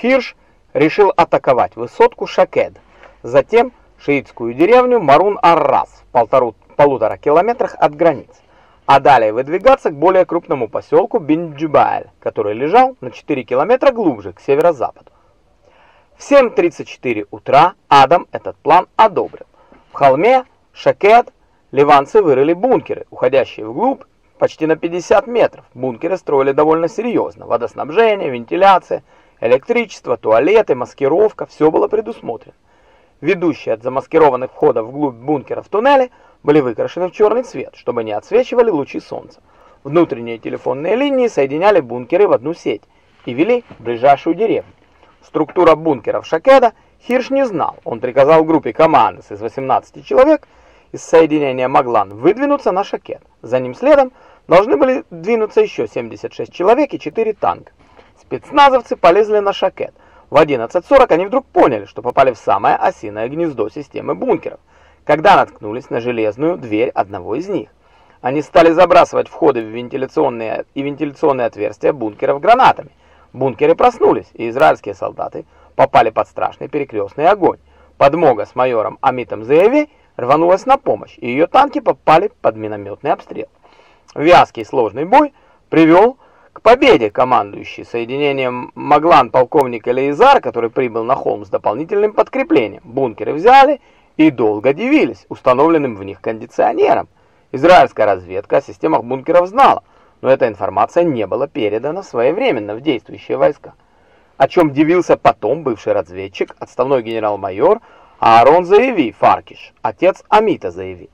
Хирш решил атаковать высотку Шакед, затем шиитскую деревню Марун-Ар-Рас в полтору, полутора километрах от границ, а далее выдвигаться к более крупному поселку Бинджубайль, который лежал на 4 километра глубже, к северо-западу. В 7.34 утра Адам этот план одобрил. В холме Шакед ливанцы вырыли бункеры, уходящие вглубь почти на 50 метров. Бункеры строили довольно серьезно. Водоснабжение, вентиляция, электричество, туалеты, маскировка – все было предусмотрено. Ведущие от замаскированных входов вглубь бункера в туннеле были выкрашены в черный цвет, чтобы не отсвечивали лучи солнца. Внутренние телефонные линии соединяли бункеры в одну сеть и вели в ближайшую деревню. Структура бункеров Шакеда Хирш не знал. Он приказал группе командос из 18 человек из соединения Маглан выдвинуться на Шакед. За ним следом должны были двинуться еще 76 человек и 4 танка. Спецназовцы полезли на Шакед. В 11.40 они вдруг поняли, что попали в самое осиное гнездо системы бункеров, когда наткнулись на железную дверь одного из них. Они стали забрасывать входы в вентиляционные и вентиляционные отверстия бункеров гранатами. Бункеры проснулись, и израильские солдаты попали под страшный перекрестный огонь. Подмога с майором Амитом Заеви рванулась на помощь, и ее танки попали под минометный обстрел. Вязкий сложный бой привел победе командующий соединением Маглан полковник Элеизар, который прибыл на холм с дополнительным подкреплением. Бункеры взяли и долго дивились установленным в них кондиционером. Израильская разведка о системах бункеров знала, но эта информация не была передана своевременно в действующие войска. О чем дивился потом бывший разведчик, отставной генерал-майор Аарон Заеви Фаркиш, отец Амита Заеви.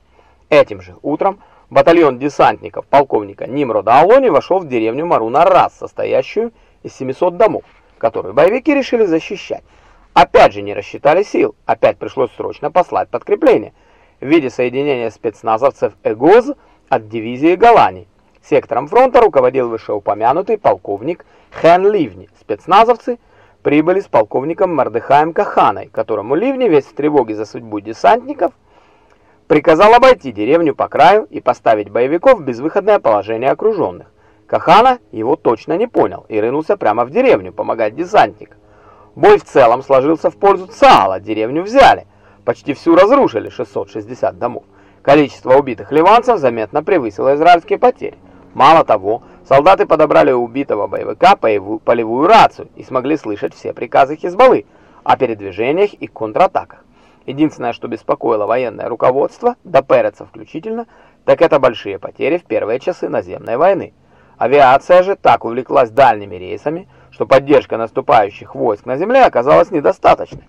Этим же утром батальон десантников полковника Нимрода Алони вошел в деревню Маруна-Рас, состоящую из 700 домов, которую боевики решили защищать. Опять же не рассчитали сил, опять пришлось срочно послать подкрепление в виде соединения спецназовцев ЭГОЗ от дивизии Голландии. Сектором фронта руководил вышеупомянутый полковник Хэн Ливни. Спецназовцы прибыли с полковником Мордыхаем Каханой, которому Ливни весь в тревоге за судьбу десантников приказал обойти деревню по краю и поставить боевиков в безвыходное положение окруженных. Кахана его точно не понял и рынулся прямо в деревню помогать десантникам. Бой в целом сложился в пользу Цаала, деревню взяли, почти всю разрушили 660 домов. Количество убитых ливанцев заметно превысило израильские потери. Мало того, солдаты подобрали у убитого боевика полевую рацию и смогли слышать все приказы Хизбаллы о передвижениях и контратаках. Единственное, что беспокоило военное руководство, до Переца включительно, так это большие потери в первые часы наземной войны. Авиация же так увлеклась дальними рейсами, что поддержка наступающих войск на земле оказалась недостаточной.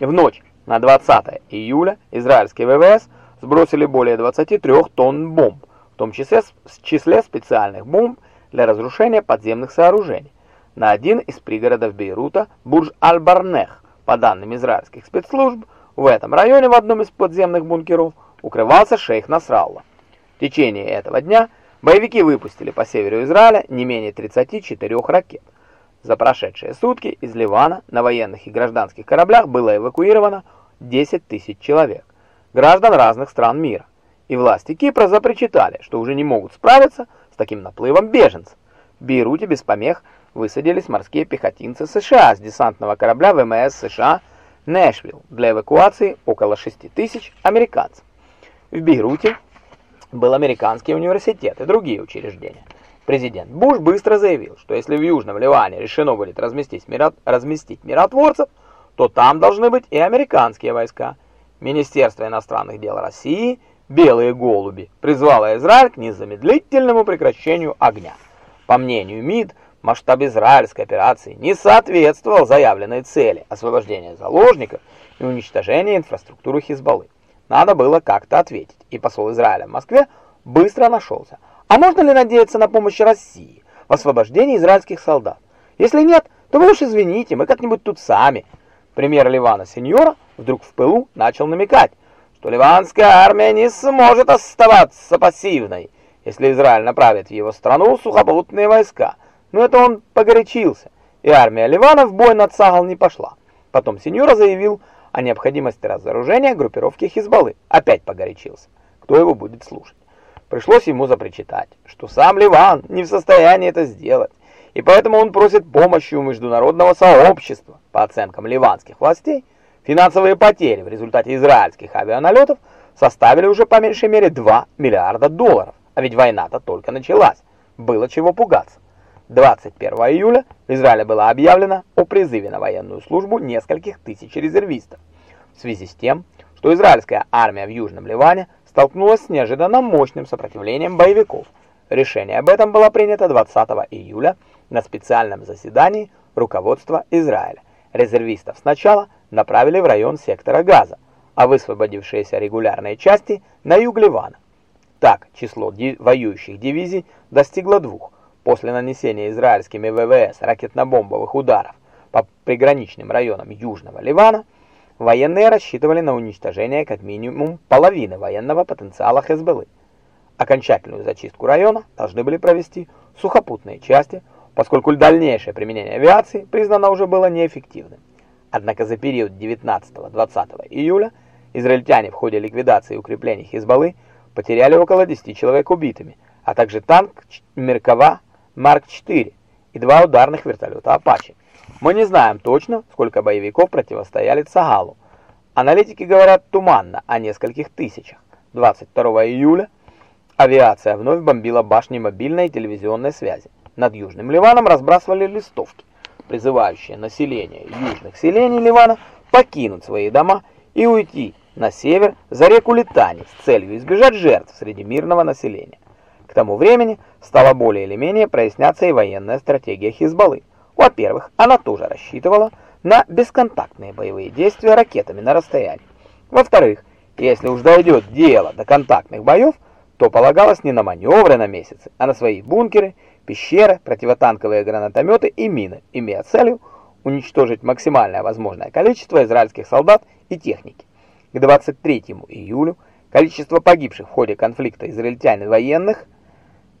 И в ночь на 20 июля израильские ВВС сбросили более 23 тонн бомб, в том числе, в числе специальных бомб для разрушения подземных сооружений, на один из пригородов Бейрута, Бурж-Аль-Барнех. По данным израильских спецслужб, в этом районе в одном из подземных бункеров укрывался шейх Насралла. В течение этого дня боевики выпустили по северу Израиля не менее 34 ракет. За прошедшие сутки из Ливана на военных и гражданских кораблях было эвакуировано 10 тысяч человек, граждан разных стран мира и власти Кипра запричитали, что уже не могут справиться с таким наплывом беженцев. В Бейруте без помех высадились морские пехотинцы США с десантного корабля ВМС США «Нэшвилл» для эвакуации около 6 тысяч американцев. В Бейруте был американский университет и другие учреждения. Президент Буш быстро заявил, что если в Южном Ливане решено будет разместить, миро... разместить миротворцев, то там должны быть и американские войска. Министерство иностранных дел России – «Белые голуби» призвала Израиль к незамедлительному прекращению огня. По мнению МИД, масштаб израильской операции не соответствовал заявленной цели освобождения заложников и уничтожения инфраструктуры Хизбаллы. Надо было как-то ответить, и посол Израиля в Москве быстро нашелся. А можно ли надеяться на помощь России в освобождении израильских солдат? Если нет, то вы уж извините, мы как-нибудь тут сами. Премьер Ливана Сеньора вдруг в пылу начал намекать, что ливанская армия не сможет оставаться пассивной, если Израиль направит в его страну сухопутные войска. Но это он погорячился, и армия Ливана в бой над Сагал не пошла. Потом Синьора заявил о необходимости разоружения группировки Хизбаллы. Опять погорячился. Кто его будет слушать? Пришлось ему запричитать, что сам Ливан не в состоянии это сделать, и поэтому он просит помощи у международного сообщества. По оценкам ливанских властей, финансовые потери в результате израильских авианалетов составили уже по меньшей мере 2 миллиарда долларов. А ведь война-то только началась. Было чего пугаться. 21 июля в Израиле было объявлено о призыве на военную службу нескольких тысяч резервистов. В связи с тем, что израильская армия в Южном Ливане столкнулась с неожиданно мощным сопротивлением боевиков. Решение об этом было принято 20 июля на специальном заседании руководства Израиля. Резервистов сначала направили в район сектора Газа, а высвободившиеся регулярные части на юг Ливана. Так, число воюющих дивизий достигло двух. После нанесения израильскими ВВС ракетно-бомбовых ударов по приграничным районам Южного Ливана, военные рассчитывали на уничтожение как минимум половины военного потенциала Хезбеллы. Окончательную зачистку района должны были провести сухопутные части, поскольку дальнейшее применение авиации признано уже было неэффективным. Однако за период 19-20 июля израильтяне в ходе ликвидации укреплений Хизбаллы потеряли около 10 человек убитыми, а также танк Меркава Марк-4 и два ударных вертолета Апачи. Мы не знаем точно, сколько боевиков противостояли Цагалу. Аналитики говорят туманно о нескольких тысячах. 22 июля авиация вновь бомбила башни мобильной и телевизионной связи. Над Южным Ливаном разбрасывали листовки, призывающие население южных селений Ливана покинуть свои дома и уйти на север за реку Литани с целью избежать жертв среди мирного населения. Тому времени стала более или менее проясняться и военная стратегия Хизбаллы. Во-первых, она тоже рассчитывала на бесконтактные боевые действия ракетами на расстоянии. Во-вторых, если уж дойдет дело до контактных боев, то полагалось не на маневры на месяцы, а на свои бункеры, пещеры, противотанковые гранатометы и мины, имея целью уничтожить максимальное возможное количество израильских солдат и техники. К 23 июлю количество погибших в ходе конфликта израильтян военных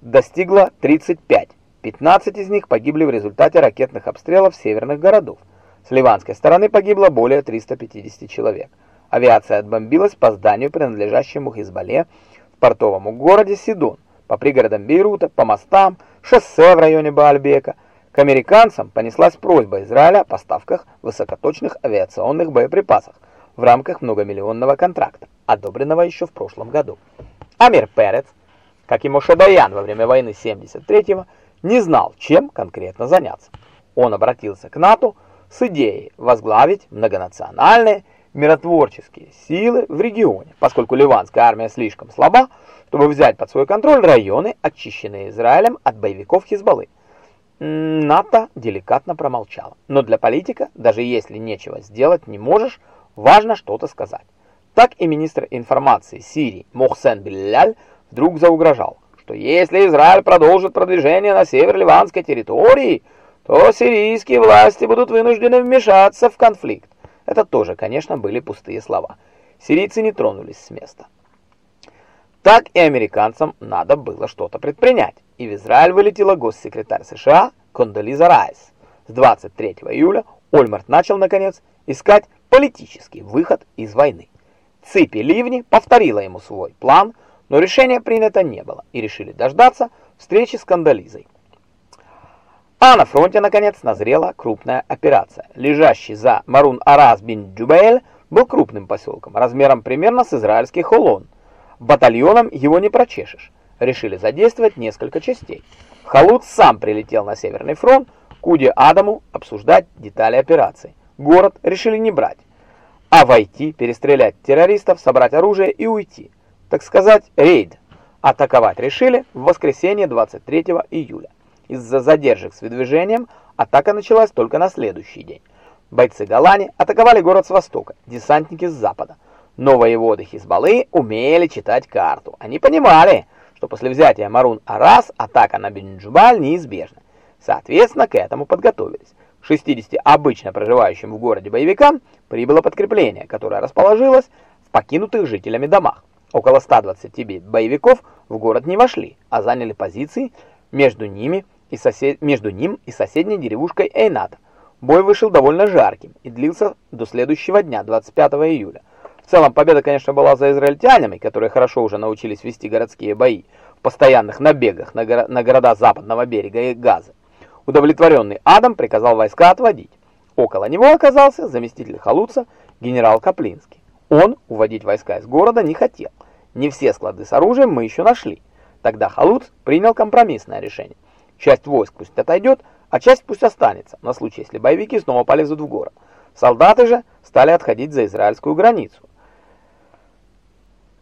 достигло 35. 15 из них погибли в результате ракетных обстрелов северных городов. С ливанской стороны погибло более 350 человек. Авиация отбомбилась по зданию, принадлежащему Хизбалле, в портовом городе Сидон, по пригородам Бейрута, по мостам, шоссе в районе Баальбека. К американцам понеслась просьба Израиля о поставках высокоточных авиационных боеприпасов в рамках многомиллионного контракта, одобренного еще в прошлом году. Амир Перец, как и Моше Даян во время войны 73-го, не знал, чем конкретно заняться. Он обратился к НАТО с идеей возглавить многонациональные миротворческие силы в регионе, поскольку ливанская армия слишком слаба, чтобы взять под свой контроль районы, очищенные Израилем от боевиков Хизбаллы. НАТО деликатно промолчала. Но для политика, даже если нечего сделать не можешь, важно что-то сказать. Так и министр информации Сирии Мохсен Билляль вдруг заугрожал, что если Израиль продолжит продвижение на север ливанской территории, то сирийские власти будут вынуждены вмешаться в конфликт. Это тоже, конечно, были пустые слова. Сирийцы не тронулись с места. Так и американцам надо было что-то предпринять, и в Израиль вылетела госсекретарь США Кондолиза Райс. С 23 июля Ольмарт начал, наконец, искать политический выход из войны. Ципи Ливни повторила ему свой план, но решения принято не было, и решили дождаться встречи с Кандализой. А на фронте, наконец, назрела крупная операция. Лежащий за Марун-Арас бин Джубаэль был крупным поселком, размером примерно с израильский Холон. Батальоном его не прочешешь. Решили задействовать несколько частей. Халут сам прилетел на Северный фронт, к Уди Адаму обсуждать детали операции. Город решили не брать, а войти, перестрелять террористов, собрать оружие и уйти. Так сказать, рейд. Атаковать решили в воскресенье 23 июля. Из-за задержек с выдвижением атака началась только на следующий день. Бойцы Галани атаковали город с востока, десантники с запада. Но воеводы Хизбаллы умели читать карту. Они понимали, что после взятия Марун-Арас атака на Бенджубаль неизбежна. Соответственно, к этому подготовились. 60 обычно проживающим в городе боевикам прибыло подкрепление, которое расположилось в покинутых жителями домах. Около 120 боевиков в город не вошли, а заняли позиции между ними и сосед... между ним и соседней деревушкой Эйнат. Бой вышел довольно жарким и длился до следующего дня, 25 июля. В целом победа, конечно, была за израильтянами, которые хорошо уже научились вести городские бои в постоянных набегах на, горо... на города западного берега и Газы. Удовлетворенный Адам приказал войска отводить. Около него оказался заместитель Халуца генерал Каплинский. Он уводить войска из города не хотел. Не все склады с оружием мы еще нашли. Тогда Халуц принял компромиссное решение. Часть войск пусть отойдет, а часть пусть останется, на случай, если боевики снова полезут в город. Солдаты же стали отходить за израильскую границу.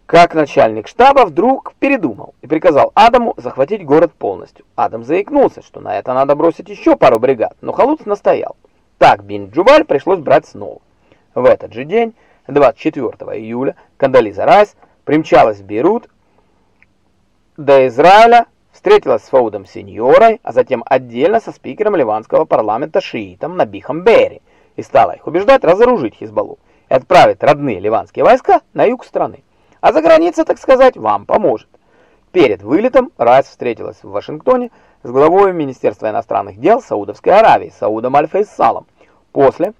Как начальник штаба вдруг передумал и приказал Адаму захватить город полностью. Адам заикнулся, что на это надо бросить еще пару бригад, но Халуц настоял. Так Бин-Джубаль пришлось брать снова. В этот же день, 24 июля, Кандализа Райс примчалась в Бейрут до Израиля, встретилась с Фаудом Сеньорой, а затем отдельно со спикером ливанского парламента шиитом Набихом Бери и стала их убеждать разоружить Хизбаллу и отправить родные ливанские войска на юг страны. А за границей, так сказать, вам поможет. Перед вылетом Райс встретилась в Вашингтоне с главой Министерства иностранных дел Саудовской Аравии Саудом Аль-Фейсалом, после,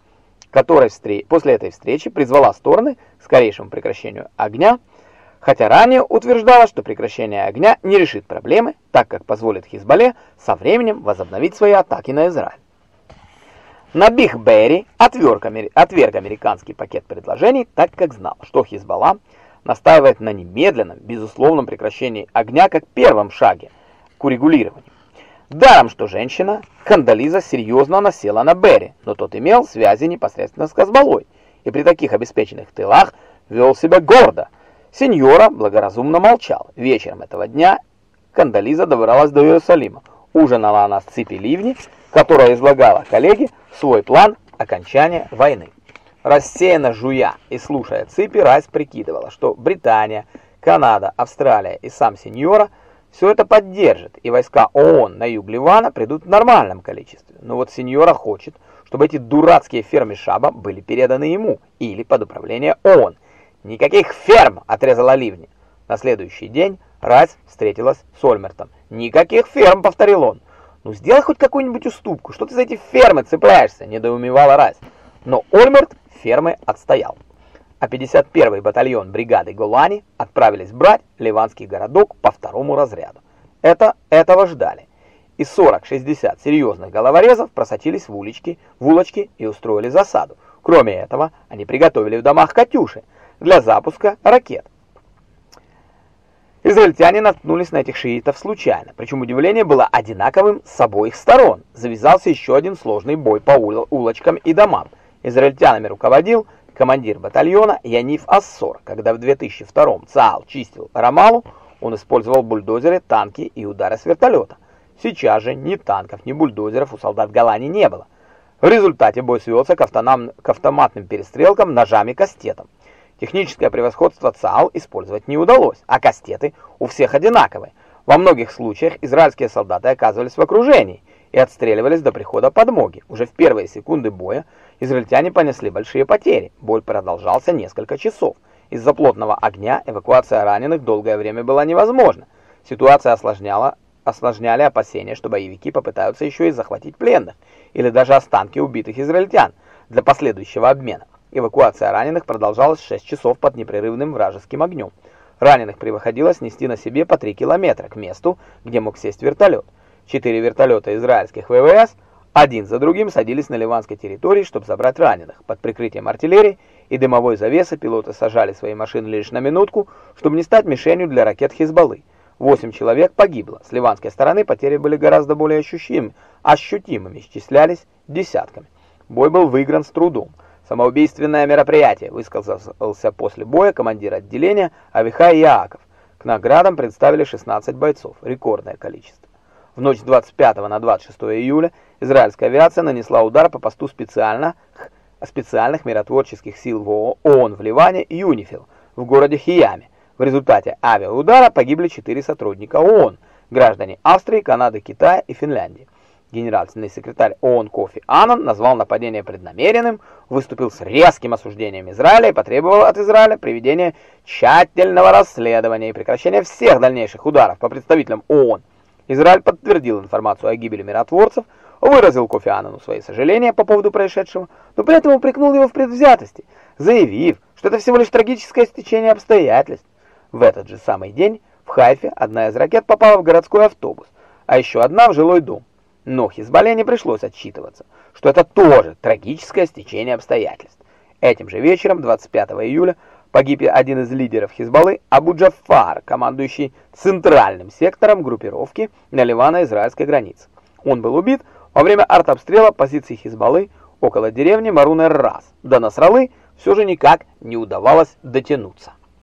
которой встр... после этой встречи призвала стороны к скорейшему прекращению огня, хотя ранее утверждала, что прекращение огня не решит проблемы, так как позволит Хизбалле со временем возобновить свои атаки на Израиль. Набих Берри отверг, отверг американский пакет предложений, так как знал, что Хизбалла настаивает на немедленном, безусловном прекращении огня как первом шаге к урегулированию. Даром, что женщина, Кандализа серьезно насела на Берри, но тот имел связи непосредственно с Казбалой и при таких обеспеченных тылах вел себя гордо. Сеньора благоразумно молчал. Вечером этого дня Кандализа добралась до Иерусалима. Ужинала она с Ципи Ливни, которая излагала коллеге свой план окончания войны. Рассеянно жуя и слушая Ципи, Райс прикидывала, что Британия, Канада, Австралия и сам Сеньора все это поддержат, и войска ООН на юг Ливана придут в нормальном количестве. Но вот Сеньора хочет, чтобы эти дурацкие фермы Шаба были переданы ему или под управление ООН. «Никаких ферм!» – отрезала Ливни. На следующий день Райс встретилась с Ольмертом. «Никаких ферм!» – повторил он. «Ну сделай хоть какую-нибудь уступку, что ты за эти фермы цепляешься?» – недоумевала Райс. Но Ольмерт фермы отстоял. А 51-й батальон бригады Голани отправились брать ливанский городок по второму разряду. Это этого ждали. И 40-60 серьезных головорезов просочились в улички, в улочки и устроили засаду. Кроме этого, они приготовили в домах «Катюши» для запуска ракет. Израильтяне наткнулись на этих шиитов случайно, причем удивление было одинаковым с обоих сторон. Завязался еще один сложный бой по улочкам и домам. Израильтянами руководил командир батальона Яниф Ассор. Когда в 2002 ЦААЛ чистил Рамалу, он использовал бульдозеры, танки и удары с вертолета. Сейчас же ни танков, ни бульдозеров у солдат Голландии не было. В результате бой свелся к, автоматным перестрелкам ножами-кастетом. Техническое превосходство ЦААЛ использовать не удалось, а кастеты у всех одинаковые. Во многих случаях израильские солдаты оказывались в окружении и отстреливались до прихода подмоги. Уже в первые секунды боя Израильтяне понесли большие потери. Бой продолжался несколько часов. Из-за плотного огня эвакуация раненых долгое время была невозможна. Ситуация осложняла, осложняли опасения, что боевики попытаются еще и захватить пленных или даже останки убитых израильтян для последующего обмена. Эвакуация раненых продолжалась 6 часов под непрерывным вражеским огнем. Раненых приходилось нести на себе по 3 километра к месту, где мог сесть вертолет. Четыре вертолета израильских ВВС – один за другим садились на ливанской территории, чтобы забрать раненых. Под прикрытием артиллерии и дымовой завесы пилоты сажали свои машины лишь на минутку, чтобы не стать мишенью для ракет Хизбаллы. Восемь человек погибло. С ливанской стороны потери были гораздо более ощутимыми, ощутимыми, исчислялись десятками. Бой был выигран с трудом. Самоубийственное мероприятие, высказался после боя командир отделения Авихай Яаков. К наградам представили 16 бойцов, рекордное количество. В ночь с 25 на 26 июля израильская авиация нанесла удар по посту специальных, специальных миротворческих сил ООН в Ливане ЮНИФИЛ в городе Хияме. В результате авиаудара погибли четыре сотрудника ООН, граждане Австрии, Канады, Китая и Финляндии. Генеральный секретарь ООН Кофи Аннан назвал нападение преднамеренным, выступил с резким осуждением Израиля и потребовал от Израиля проведения тщательного расследования и прекращения всех дальнейших ударов по представителям ООН. Израиль подтвердил информацию о гибели миротворцев, выразил Кофи Аннану свои сожаления по поводу происшедшего, но при этом упрекнул его в предвзятости, заявив, что это всего лишь трагическое стечение обстоятельств. В этот же самый день в Хайфе одна из ракет попала в городской автобус, а еще одна в жилой дом. Но Хизбалле не пришлось отчитываться, что это тоже трагическое стечение обстоятельств. Этим же вечером, 25 июля, погиб один из лидеров Хизбаллы, Абу Джафар, командующий центральным сектором группировки на ливано-израильской границе. Он был убит во время артобстрела позиций Хизбаллы около деревни Марун-эр-Рас. До Насралы все же никак не удавалось дотянуться.